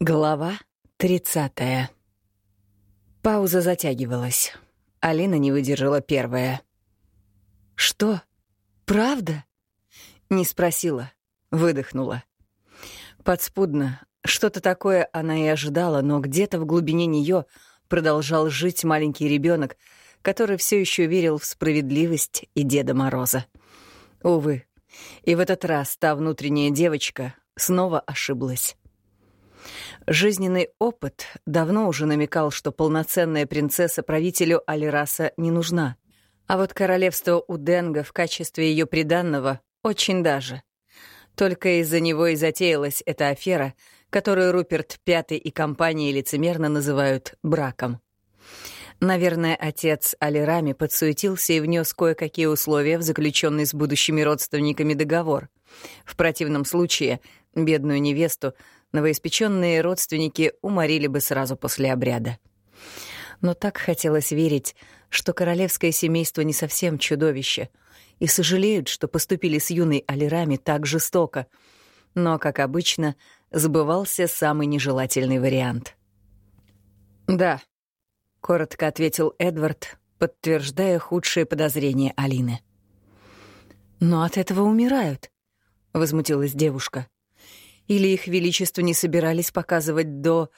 Глава тридцатая. Пауза затягивалась. Алина не выдержала первая. «Что? Правда?» Не спросила, выдохнула. Подспудно, что-то такое она и ожидала, но где-то в глубине нее продолжал жить маленький ребенок, который все еще верил в справедливость и Деда Мороза. Увы, и в этот раз та внутренняя девочка снова ошиблась. Жизненный опыт давно уже намекал, что полноценная принцесса правителю Алираса не нужна. А вот королевство Уденга в качестве ее приданного очень даже. Только из-за него и затеялась эта афера, которую Руперт Пятый и компания лицемерно называют браком. Наверное, отец Алирами подсуетился и внес кое-какие условия в заключенный с будущими родственниками договор. В противном случае бедную невесту новоиспеченные родственники уморили бы сразу после обряда. Но так хотелось верить, что королевское семейство не совсем чудовище, и сожалеют, что поступили с юной Алирами так жестоко. Но, как обычно, сбывался самый нежелательный вариант. «Да», — коротко ответил Эдвард, подтверждая худшие подозрения Алины. «Но от этого умирают», — возмутилась девушка. Или их величество не собирались показывать до...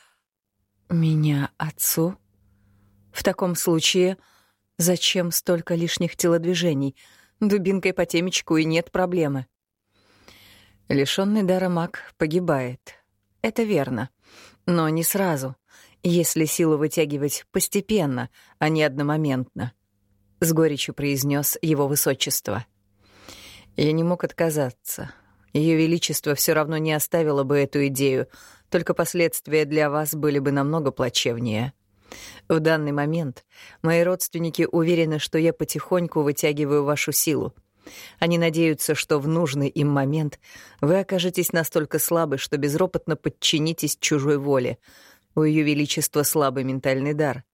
Меня отцу? В таком случае, зачем столько лишних телодвижений? Дубинкой по темечку и нет проблемы. Лишенный дара маг погибает. Это верно. Но не сразу. Если силу вытягивать постепенно, а не одномоментно. С горечью произнес его высочество. Я не мог отказаться. Ее Величество все равно не оставило бы эту идею, только последствия для вас были бы намного плачевнее. В данный момент мои родственники уверены, что я потихоньку вытягиваю вашу силу. Они надеются, что в нужный им момент вы окажетесь настолько слабы, что безропотно подчинитесь чужой воле. У Ее Величества слабый ментальный дар.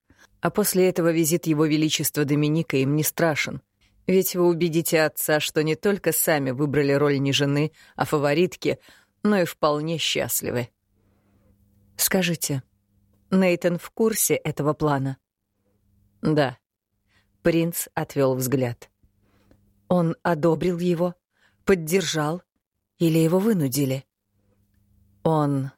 А после этого визит Его Величества Доминика им не страшен. Ведь вы убедите отца, что не только сами выбрали роль не жены, а фаворитки, но и вполне счастливы. Скажите, Нейтон в курсе этого плана? Да. Принц отвел взгляд. Он одобрил его, поддержал или его вынудили? Он...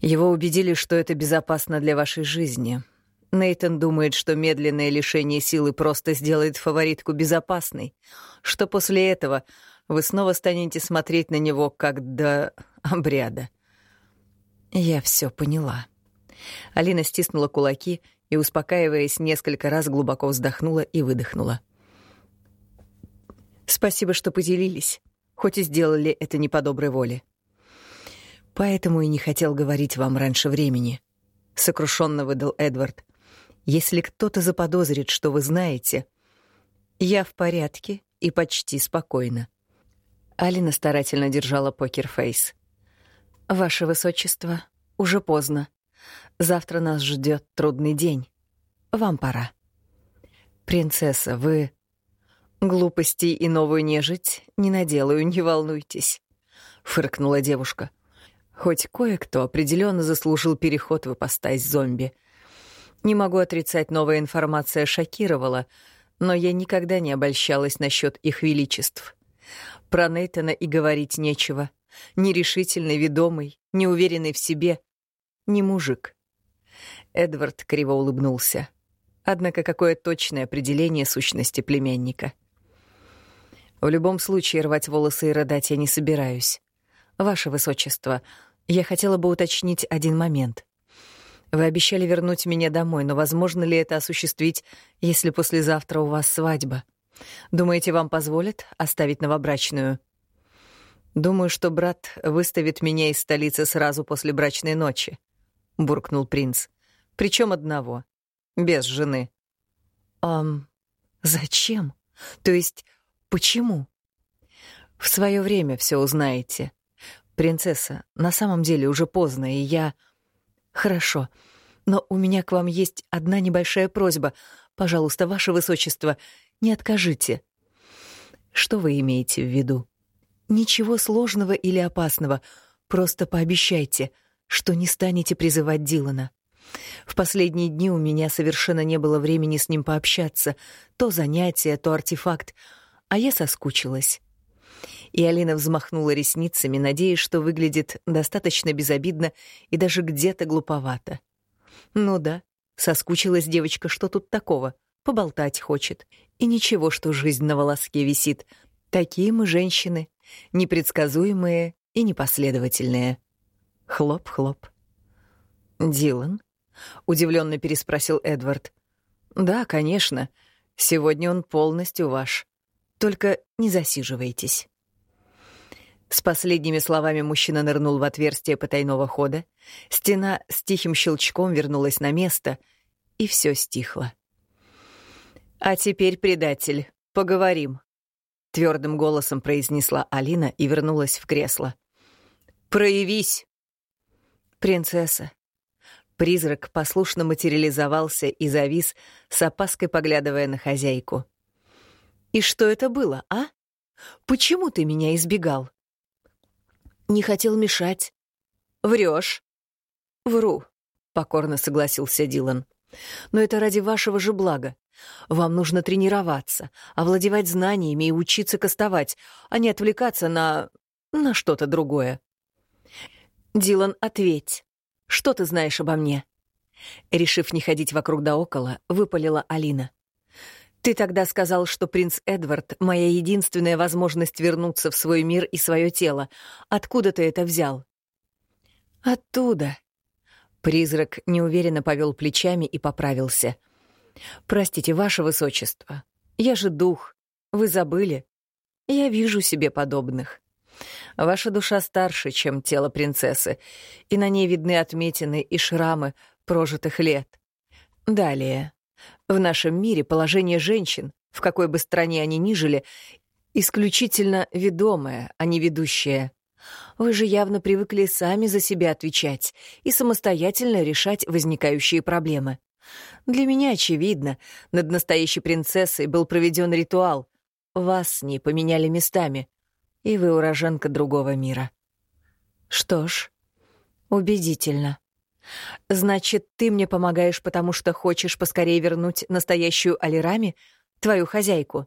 Его убедили, что это безопасно для вашей жизни — Нейтон думает, что медленное лишение силы просто сделает фаворитку безопасной, что после этого вы снова станете смотреть на него как до обряда. Я все поняла. Алина стиснула кулаки и, успокаиваясь, несколько раз глубоко вздохнула и выдохнула. Спасибо, что поделились, хоть и сделали это не по доброй воле. Поэтому и не хотел говорить вам раньше времени, сокрушенно выдал Эдвард. Если кто-то заподозрит, что вы знаете, я в порядке и почти спокойна. Алина старательно держала покерфейс. Ваше высочество, уже поздно. Завтра нас ждет трудный день. Вам пора. Принцесса, вы глупостей и новую нежить не наделаю, не волнуйтесь, фыркнула девушка. Хоть кое-кто определенно заслужил переход в ипостась зомби — не могу отрицать, новая информация шокировала, но я никогда не обольщалась насчет их величеств. Про Нейтана и говорить нечего. Нерешительный, ведомый, неуверенный в себе. Не мужик. Эдвард криво улыбнулся. Однако какое точное определение сущности племянника. В любом случае рвать волосы и рыдать я не собираюсь. Ваше высочество, я хотела бы уточнить один момент. Вы обещали вернуть меня домой, но возможно ли это осуществить, если послезавтра у вас свадьба? Думаете, вам позволят оставить новобрачную? Думаю, что брат выставит меня из столицы сразу после брачной ночи, буркнул принц. Причем одного, без жены. Ам, зачем? То есть, почему? В свое время все узнаете. Принцесса, на самом деле уже поздно, и я... Хорошо. Но у меня к вам есть одна небольшая просьба. Пожалуйста, ваше высочество, не откажите. Что вы имеете в виду? Ничего сложного или опасного. Просто пообещайте. что не станете призывать Дилана. В последние дни у меня совершенно не было времени с ним пообщаться. То занятие, то артефакт. А я соскучилась. И Алина взмахнула ресницами, надеясь, что выглядит достаточно безобидно и даже где-то глуповато. Ну да, соскучилась девочка, что тут такого? Поболтать хочет. И ничего, что жизнь на волоске висит. Такие мы женщины, непредсказуемые и непоследовательные. Хлоп-хлоп. «Дилан?» — удивленно переспросил Эдвард. «Да, конечно. Сегодня он полностью ваш. Только не засиживайтесь». С последними словами мужчина нырнул в отверстие потайного хода, стена с тихим щелчком вернулась на место, и все стихло. «А теперь, предатель, поговорим», — твердым голосом произнесла Алина и вернулась в кресло. «Проявись!» «Принцесса». Призрак послушно материализовался и завис, с опаской поглядывая на хозяйку. «И что это было, а? Почему ты меня избегал?» «Не хотел мешать». «Врешь». «Вру», — покорно согласился Дилан. «Но это ради вашего же блага. Вам нужно тренироваться, овладевать знаниями и учиться кастовать, а не отвлекаться на... на что-то другое». «Дилан, ответь. Что ты знаешь обо мне?» Решив не ходить вокруг да около, выпалила Алина. «Ты тогда сказал, что принц Эдвард — моя единственная возможность вернуться в свой мир и свое тело. Откуда ты это взял?» «Оттуда». Призрак неуверенно повел плечами и поправился. «Простите, ваше высочество. Я же дух. Вы забыли? Я вижу себе подобных». Ваша душа старше, чем тело принцессы, и на ней видны отметины и шрамы прожитых лет. Далее. В нашем мире положение женщин, в какой бы стране они ни жили, исключительно ведомое, а не ведущее. Вы же явно привыкли сами за себя отвечать и самостоятельно решать возникающие проблемы. Для меня очевидно, над настоящей принцессой был проведен ритуал. Вас с ней поменяли местами и вы уроженка другого мира. Что ж, убедительно. Значит, ты мне помогаешь, потому что хочешь поскорее вернуть настоящую Алирами, твою хозяйку.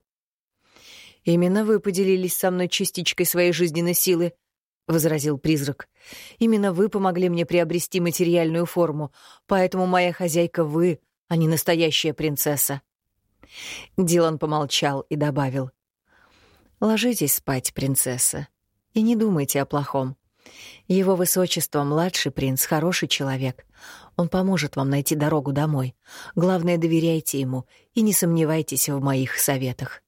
Именно вы поделились со мной частичкой своей жизненной силы, — возразил призрак. «Именно вы помогли мне приобрести материальную форму, поэтому моя хозяйка вы, а не настоящая принцесса». Дилан помолчал и добавил. Ложитесь спать, принцесса, и не думайте о плохом. Его высочество, младший принц, хороший человек. Он поможет вам найти дорогу домой. Главное, доверяйте ему и не сомневайтесь в моих советах.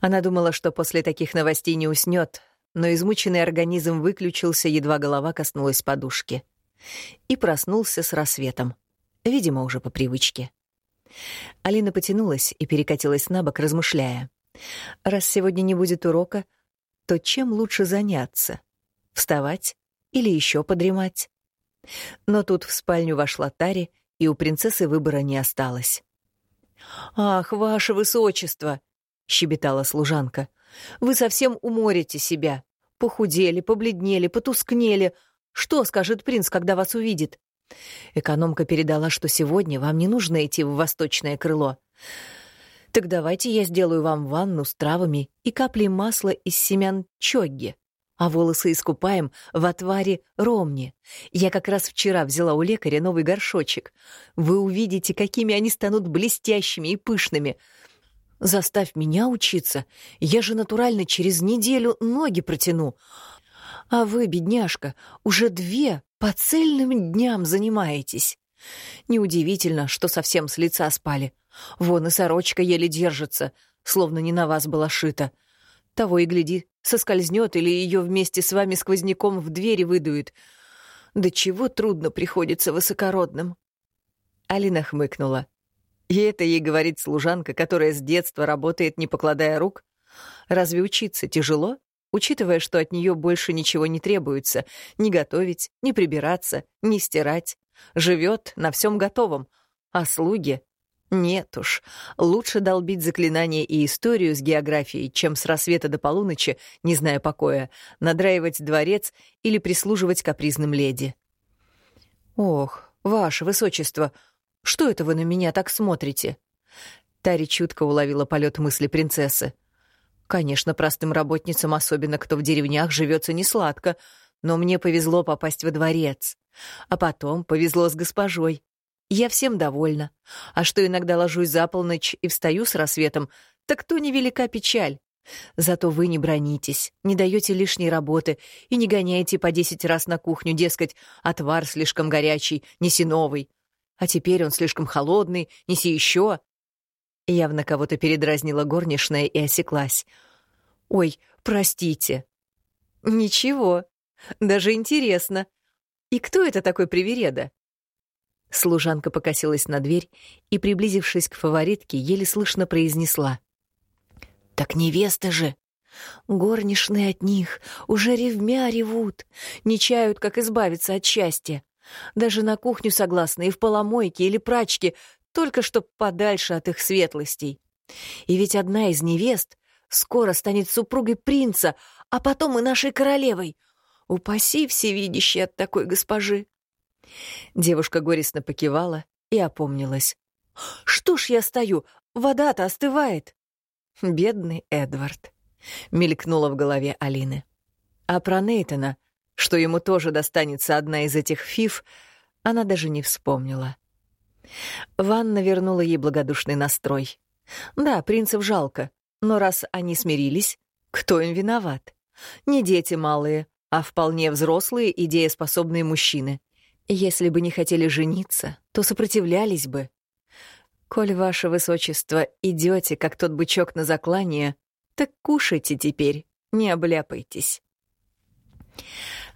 Она думала, что после таких новостей не уснет, но измученный организм выключился, едва голова коснулась подушки. И проснулся с рассветом, видимо, уже по привычке. Алина потянулась и перекатилась на бок, размышляя. Раз сегодня не будет урока, то чем лучше заняться? Вставать или еще подремать? Но тут в спальню вошла Тари, и у принцессы выбора не осталось. «Ах, ваше высочество!» — щебетала служанка. «Вы совсем уморите себя. Похудели, побледнели, потускнели. Что скажет принц, когда вас увидит?» Экономка передала, что сегодня вам не нужно идти в восточное крыло. Так давайте я сделаю вам ванну с травами и каплей масла из семян чогги, а волосы искупаем в отваре ромни. Я как раз вчера взяла у лекаря новый горшочек. Вы увидите, какими они станут блестящими и пышными. Заставь меня учиться, я же натурально через неделю ноги протяну. А вы, бедняжка, уже две по цельным дням занимаетесь. Неудивительно, что совсем с лица спали. Вон и сорочка еле держится, словно не на вас была шита. Того и гляди, соскользнет или ее вместе с вами сквозняком в двери выдует. Да чего трудно приходится высокородным. Алина хмыкнула. И это ей говорит служанка, которая с детства работает, не покладая рук? Разве учиться тяжело, учитывая, что от нее больше ничего не требуется, ни готовить, ни прибираться, ни стирать? Живет на всем готовом, а слуги Нет уж, лучше долбить заклинания и историю с географией, чем с рассвета до полуночи, не зная покоя, надраивать дворец или прислуживать капризным леди. «Ох, ваше высочество, что это вы на меня так смотрите?» Тари чутко уловила полет мысли принцессы. «Конечно, простым работницам, особенно кто в деревнях, живется несладко, но мне повезло попасть во дворец. А потом повезло с госпожой. Я всем довольна. А что иногда ложусь за полночь и встаю с рассветом, так то невелика печаль. Зато вы не бронитесь, не даете лишней работы и не гоняете по десять раз на кухню, дескать, отвар слишком горячий, неси новый. А теперь он слишком холодный, неси еще. Явно кого-то передразнила горничная и осеклась. «Ой, простите». «Ничего, даже интересно. И кто это такой привереда?» Служанка покосилась на дверь и, приблизившись к фаворитке, еле слышно произнесла. «Так невеста же! Горничные от них уже ревмя ревут, не чают, как избавиться от счастья. Даже на кухню согласны и в поломойке или прачке, только чтоб подальше от их светлостей. И ведь одна из невест скоро станет супругой принца, а потом и нашей королевой. Упаси всевидящий от такой госпожи!» Девушка горестно покивала и опомнилась. «Что ж я стою? Вода-то остывает!» «Бедный Эдвард», — мелькнула в голове Алины. А про Нейтона, что ему тоже достанется одна из этих фиф, она даже не вспомнила. Ванна вернула ей благодушный настрой. Да, принцев жалко, но раз они смирились, кто им виноват? Не дети малые, а вполне взрослые и дееспособные мужчины. Если бы не хотели жениться, то сопротивлялись бы. Коль, ваше высочество, идете, как тот бычок на заклание, так кушайте теперь, не обляпайтесь.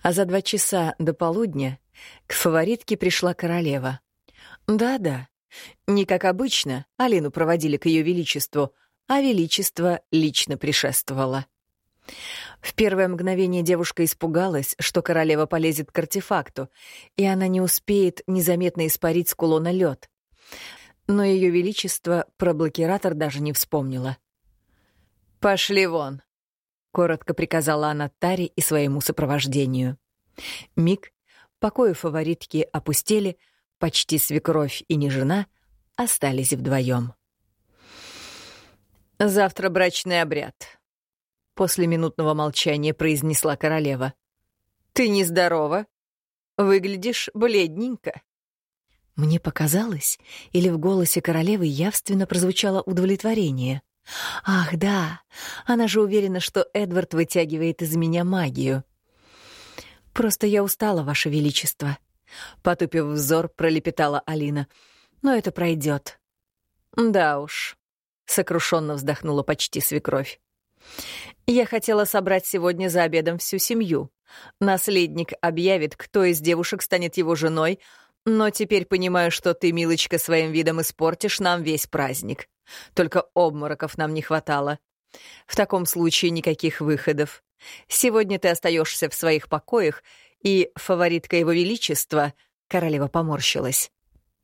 А за два часа до полудня к фаворитке пришла королева. Да-да, не как обычно, Алину проводили к ее величеству, а величество лично пришествовало. В первое мгновение девушка испугалась, что королева полезет к артефакту, и она не успеет незаметно испарить с кулона лед. Но ее величество про блокиратор даже не вспомнила. «Пошли вон!» — коротко приказала она Таре и своему сопровождению. Миг, покои фаворитки опустели, почти свекровь и не жена остались вдвоем. «Завтра брачный обряд», После минутного молчания произнесла королева. «Ты нездорова. Выглядишь бледненько». Мне показалось, или в голосе королевы явственно прозвучало удовлетворение. «Ах, да, она же уверена, что Эдвард вытягивает из меня магию». «Просто я устала, Ваше Величество», — потупив взор, пролепетала Алина. «Но это пройдет». «Да уж», — сокрушенно вздохнула почти свекровь. Я хотела собрать сегодня за обедом всю семью. Наследник объявит, кто из девушек станет его женой, но теперь понимаю, что ты, милочка, своим видом испортишь нам весь праздник. Только обмороков нам не хватало. В таком случае никаких выходов. Сегодня ты остаешься в своих покоях, и фаворитка его величества, королева поморщилась,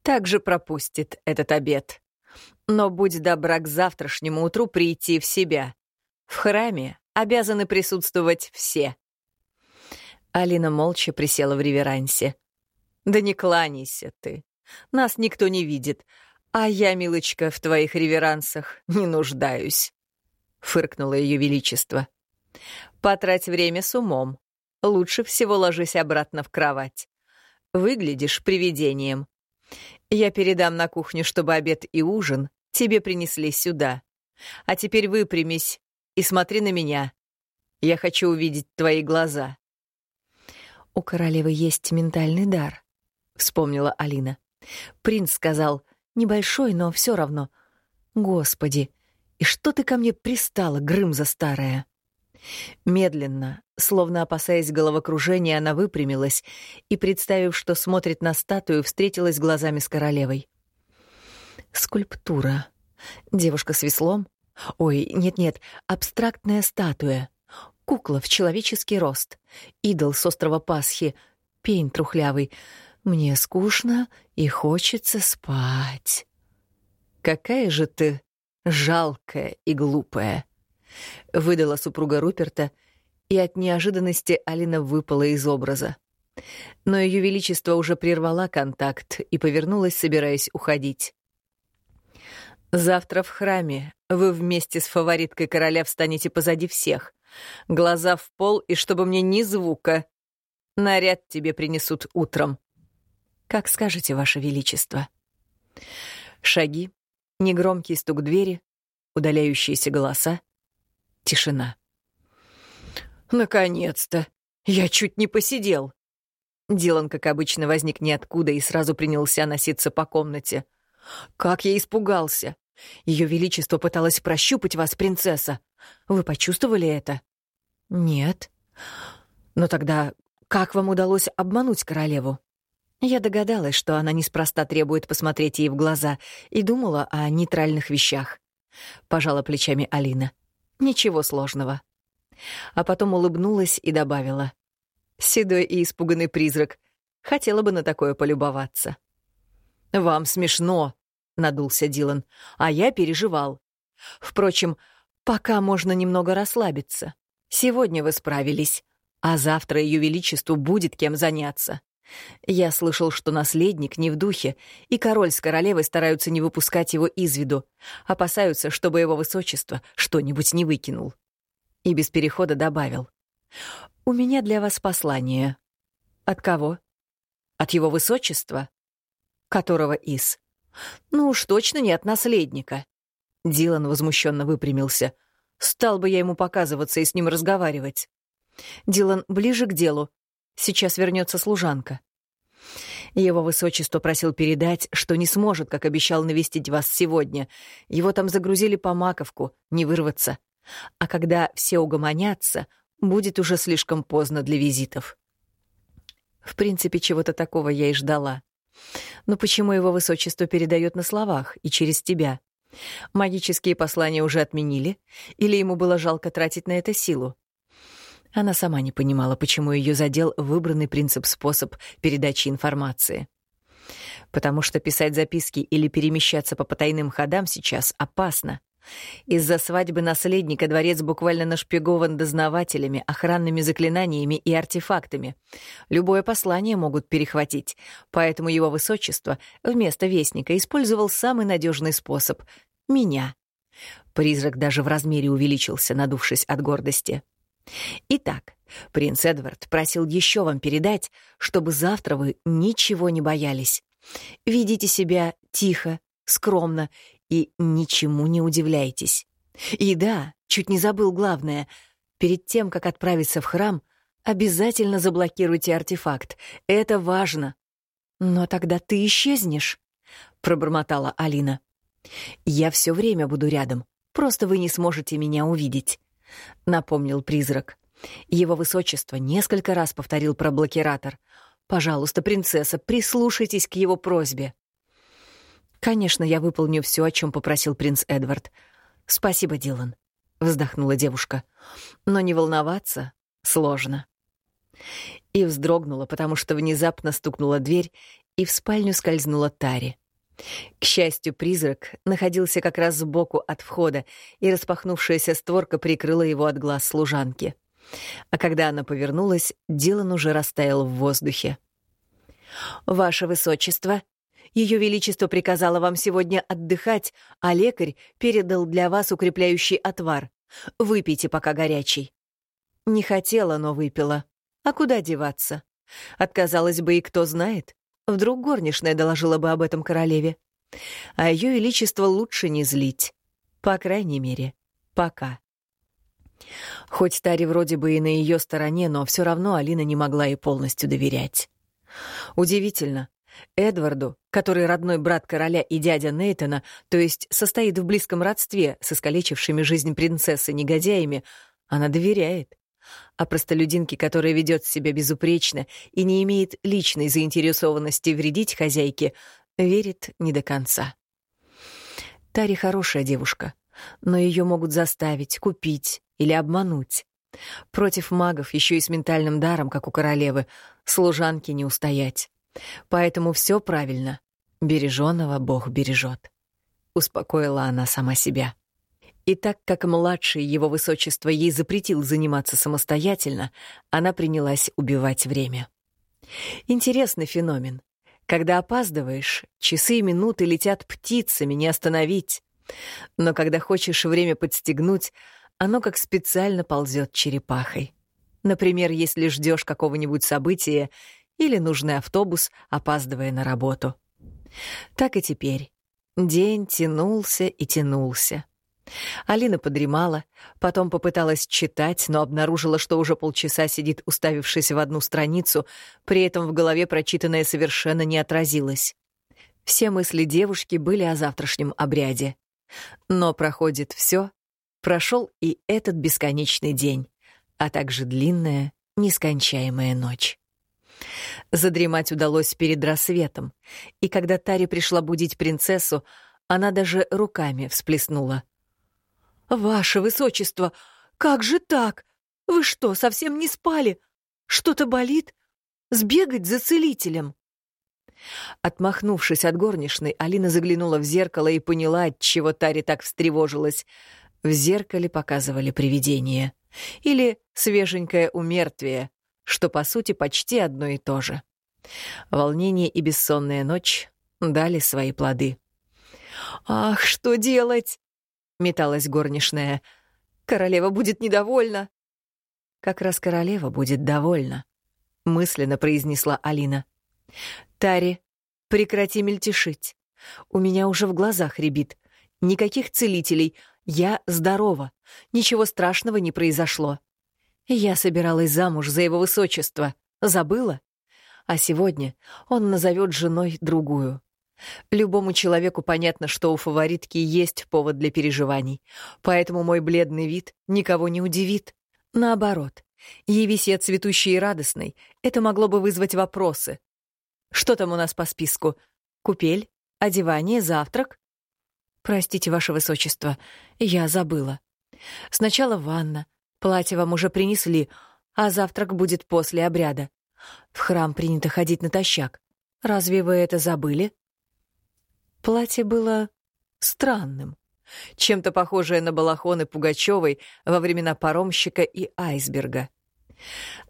также пропустит этот обед. Но будь добра к завтрашнему утру прийти в себя. В храме обязаны присутствовать все. Алина молча присела в реверансе. «Да не кланяйся ты. Нас никто не видит. А я, милочка, в твоих реверансах не нуждаюсь», — фыркнуло ее величество. «Потрать время с умом. Лучше всего ложись обратно в кровать. Выглядишь привидением. Я передам на кухню, чтобы обед и ужин тебе принесли сюда. А теперь выпрямись и смотри на меня. Я хочу увидеть твои глаза». «У королевы есть ментальный дар», — вспомнила Алина. «Принц сказал, небольшой, но все равно. Господи, и что ты ко мне пристала, Грымза старая?» Медленно, словно опасаясь головокружения, она выпрямилась и, представив, что смотрит на статую, встретилась глазами с королевой. Скульптура. Девушка с веслом, Ой, нет-нет, абстрактная статуя. Кукла в человеческий рост. Идол с острова Пасхи. Пень трухлявый. Мне скучно и хочется спать. «Какая же ты жалкая и глупая!» — выдала супруга Руперта, и от неожиданности Алина выпала из образа. Но Ее Величество уже прервала контакт и повернулась, собираясь уходить. «Завтра в храме вы вместе с фавориткой короля встанете позади всех. Глаза в пол, и чтобы мне ни звука. Наряд тебе принесут утром. Как скажете, Ваше Величество». Шаги, негромкий стук двери, удаляющиеся голоса, тишина. «Наконец-то! Я чуть не посидел!» Дилан, как обычно, возник ниоткуда и сразу принялся носиться по комнате. «Как я испугался! Ее Величество пыталось прощупать вас, принцесса. Вы почувствовали это?» «Нет». «Но тогда как вам удалось обмануть королеву?» Я догадалась, что она неспроста требует посмотреть ей в глаза, и думала о нейтральных вещах. Пожала плечами Алина. «Ничего сложного». А потом улыбнулась и добавила. Седой и испуганный призрак. Хотела бы на такое полюбоваться. «Вам смешно», — надулся Дилан, — «а я переживал. Впрочем, пока можно немного расслабиться. Сегодня вы справились, а завтра Ее Величеству будет кем заняться. Я слышал, что наследник не в духе, и король с королевой стараются не выпускать его из виду, опасаются, чтобы его высочество что-нибудь не выкинул. И без перехода добавил. «У меня для вас послание». «От кого?» «От его высочества?» «Которого из?» «Ну уж точно не от наследника». Дилан возмущенно выпрямился. «Стал бы я ему показываться и с ним разговаривать». «Дилан, ближе к делу. Сейчас вернется служанка». Его высочество просил передать, что не сможет, как обещал, навестить вас сегодня. Его там загрузили по маковку, не вырваться. А когда все угомонятся, будет уже слишком поздно для визитов. В принципе, чего-то такого я и ждала. Но почему его высочество передает на словах и через тебя? Магические послания уже отменили? Или ему было жалко тратить на это силу? Она сама не понимала, почему ее задел выбранный принцип-способ передачи информации. Потому что писать записки или перемещаться по потайным ходам сейчас опасно. Из-за свадьбы наследника дворец буквально нашпигован дознавателями, охранными заклинаниями и артефактами. Любое послание могут перехватить, поэтому его высочество вместо вестника использовал самый надежный способ — меня. Призрак даже в размере увеличился, надувшись от гордости. Итак, принц Эдвард просил еще вам передать, чтобы завтра вы ничего не боялись. Ведите себя тихо, скромно и ничему не удивляйтесь. И да, чуть не забыл главное. Перед тем, как отправиться в храм, обязательно заблокируйте артефакт. Это важно. Но тогда ты исчезнешь, пробормотала Алина. Я все время буду рядом. Просто вы не сможете меня увидеть, напомнил призрак. Его высочество несколько раз повторил про блокиратор. Пожалуйста, принцесса, прислушайтесь к его просьбе. «Конечно, я выполню все, о чем попросил принц Эдвард. Спасибо, Дилан», — вздохнула девушка. «Но не волноваться сложно». И вздрогнула, потому что внезапно стукнула дверь, и в спальню скользнула Тари. К счастью, призрак находился как раз сбоку от входа, и распахнувшаяся створка прикрыла его от глаз служанки. А когда она повернулась, Дилан уже растаял в воздухе. «Ваше высочество!» Ее Величество приказало вам сегодня отдыхать, а лекарь передал для вас укрепляющий отвар. Выпейте, пока горячий». Не хотела, но выпила. А куда деваться? Отказалась бы и кто знает. Вдруг горничная доложила бы об этом королеве. А Ее Величество лучше не злить. По крайней мере, пока. Хоть Тари вроде бы и на ее стороне, но все равно Алина не могла ей полностью доверять. Удивительно, Эдварду, который родной брат короля и дядя Нейтона, то есть состоит в близком родстве с искалечившими жизнь принцессы негодяями, она доверяет. А простолюдинке, которая ведет себя безупречно и не имеет личной заинтересованности вредить хозяйке, верит не до конца. Тари хорошая девушка, но ее могут заставить, купить или обмануть. Против магов, еще и с ментальным даром, как у королевы, служанки не устоять. Поэтому все правильно. Береженного Бог бережет. успокоила она сама себя. И так как младший его высочество ей запретил заниматься самостоятельно, она принялась убивать время. Интересный феномен. Когда опаздываешь, часы и минуты летят птицами, не остановить. Но когда хочешь время подстегнуть, оно как специально ползет черепахой. Например, если ждешь какого-нибудь события или нужный автобус, опаздывая на работу. Так и теперь. День тянулся и тянулся. Алина подремала, потом попыталась читать, но обнаружила, что уже полчаса сидит, уставившись в одну страницу, при этом в голове прочитанное совершенно не отразилось. Все мысли девушки были о завтрашнем обряде. Но проходит все, прошел и этот бесконечный день, а также длинная, нескончаемая ночь. Задремать удалось перед рассветом, и когда Тари пришла будить принцессу, она даже руками всплеснула — «Ваше высочество, как же так? Вы что, совсем не спали? Что-то болит? Сбегать за целителем?» Отмахнувшись от горничной, Алина заглянула в зеркало и поняла, от чего Тари так встревожилась. В зеркале показывали привидение. Или свеженькое умертвие, что, по сути, почти одно и то же. Волнение и бессонная ночь дали свои плоды. «Ах, что делать?» — металась горничная. «Королева будет недовольна». «Как раз королева будет довольна», — мысленно произнесла Алина. «Тари, прекрати мельтешить. У меня уже в глазах рябит. Никаких целителей. Я здорова. Ничего страшного не произошло. Я собиралась замуж за его высочество. Забыла? А сегодня он назовет женой другую. Любому человеку понятно, что у фаворитки есть повод для переживаний, поэтому мой бледный вид никого не удивит. Наоборот, явись я цветущей и радостной, это могло бы вызвать вопросы. Что там у нас по списку? Купель? Одевание? Завтрак? Простите, ваше высочество, я забыла. Сначала ванна, платье вам уже принесли, а завтрак будет после обряда. В храм принято ходить натощак. Разве вы это забыли? Платье было странным, чем-то похожее на балахоны Пугачевой во времена паромщика и айсберга.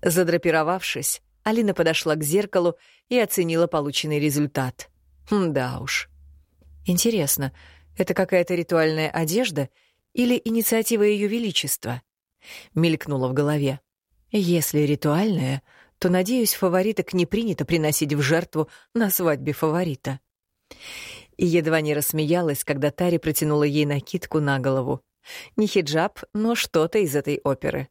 Задрапировавшись, Алина подошла к зеркалу и оценила полученный результат. Да уж. Интересно, это какая-то ритуальная одежда или инициатива Ее Величества? Мелькнула в голове. Если ритуальная, то, надеюсь, фавориток не принято приносить в жертву на свадьбе фаворита и едва не рассмеялась, когда Тари протянула ей накидку на голову. Не хиджаб, но что-то из этой оперы.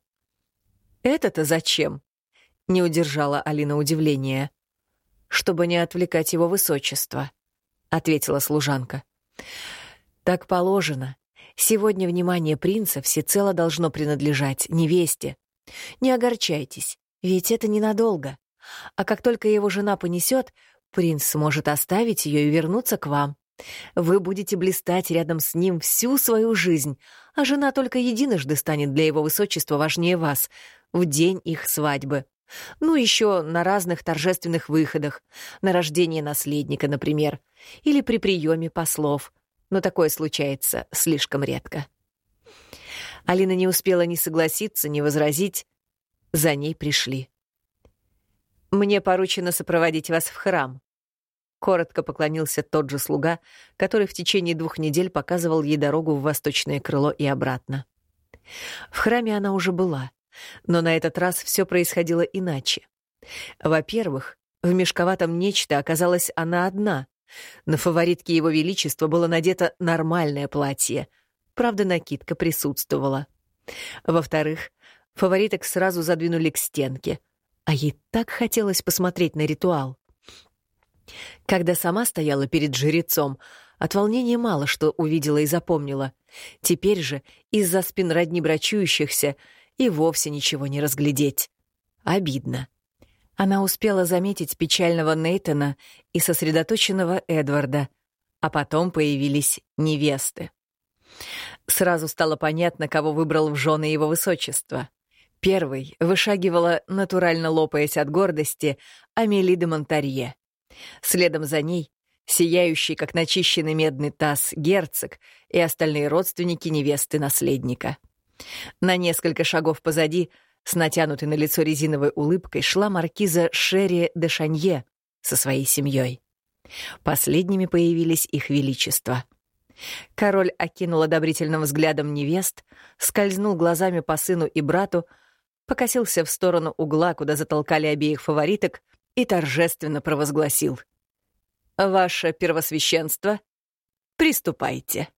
«Это-то зачем?» — не удержала Алина удивления. «Чтобы не отвлекать его высочество», — ответила служанка. «Так положено. Сегодня внимание принца всецело должно принадлежать невесте. Не огорчайтесь, ведь это ненадолго. А как только его жена понесет, Принц сможет оставить ее и вернуться к вам. Вы будете блистать рядом с ним всю свою жизнь, а жена только единожды станет для его высочества важнее вас в день их свадьбы. Ну, еще на разных торжественных выходах, на рождение наследника, например, или при приеме послов. Но такое случается слишком редко. Алина не успела ни согласиться, ни возразить. За ней пришли. «Мне поручено сопроводить вас в храм», Коротко поклонился тот же слуга, который в течение двух недель показывал ей дорогу в восточное крыло и обратно. В храме она уже была, но на этот раз все происходило иначе. Во-первых, в мешковатом нечто оказалась она одна. На фаворитке его величества было надето нормальное платье. Правда, накидка присутствовала. Во-вторых, фавориток сразу задвинули к стенке, а ей так хотелось посмотреть на ритуал. Когда сама стояла перед жрецом, от волнения мало что увидела и запомнила. Теперь же из-за спин родни брачующихся и вовсе ничего не разглядеть. Обидно. Она успела заметить печального Нейтона и сосредоточенного Эдварда, а потом появились невесты. Сразу стало понятно, кого выбрал в жены его высочество. Первый вышагивала, натурально лопаясь от гордости, Амели де Монтарье. Следом за ней сияющий, как начищенный медный таз, герцог и остальные родственники невесты-наследника. На несколько шагов позади, с натянутой на лицо резиновой улыбкой, шла маркиза Шерри де Шанье со своей семьей. Последними появились их величества. Король окинул одобрительным взглядом невест, скользнул глазами по сыну и брату, покосился в сторону угла, куда затолкали обеих фавориток, и торжественно провозгласил. «Ваше первосвященство, приступайте».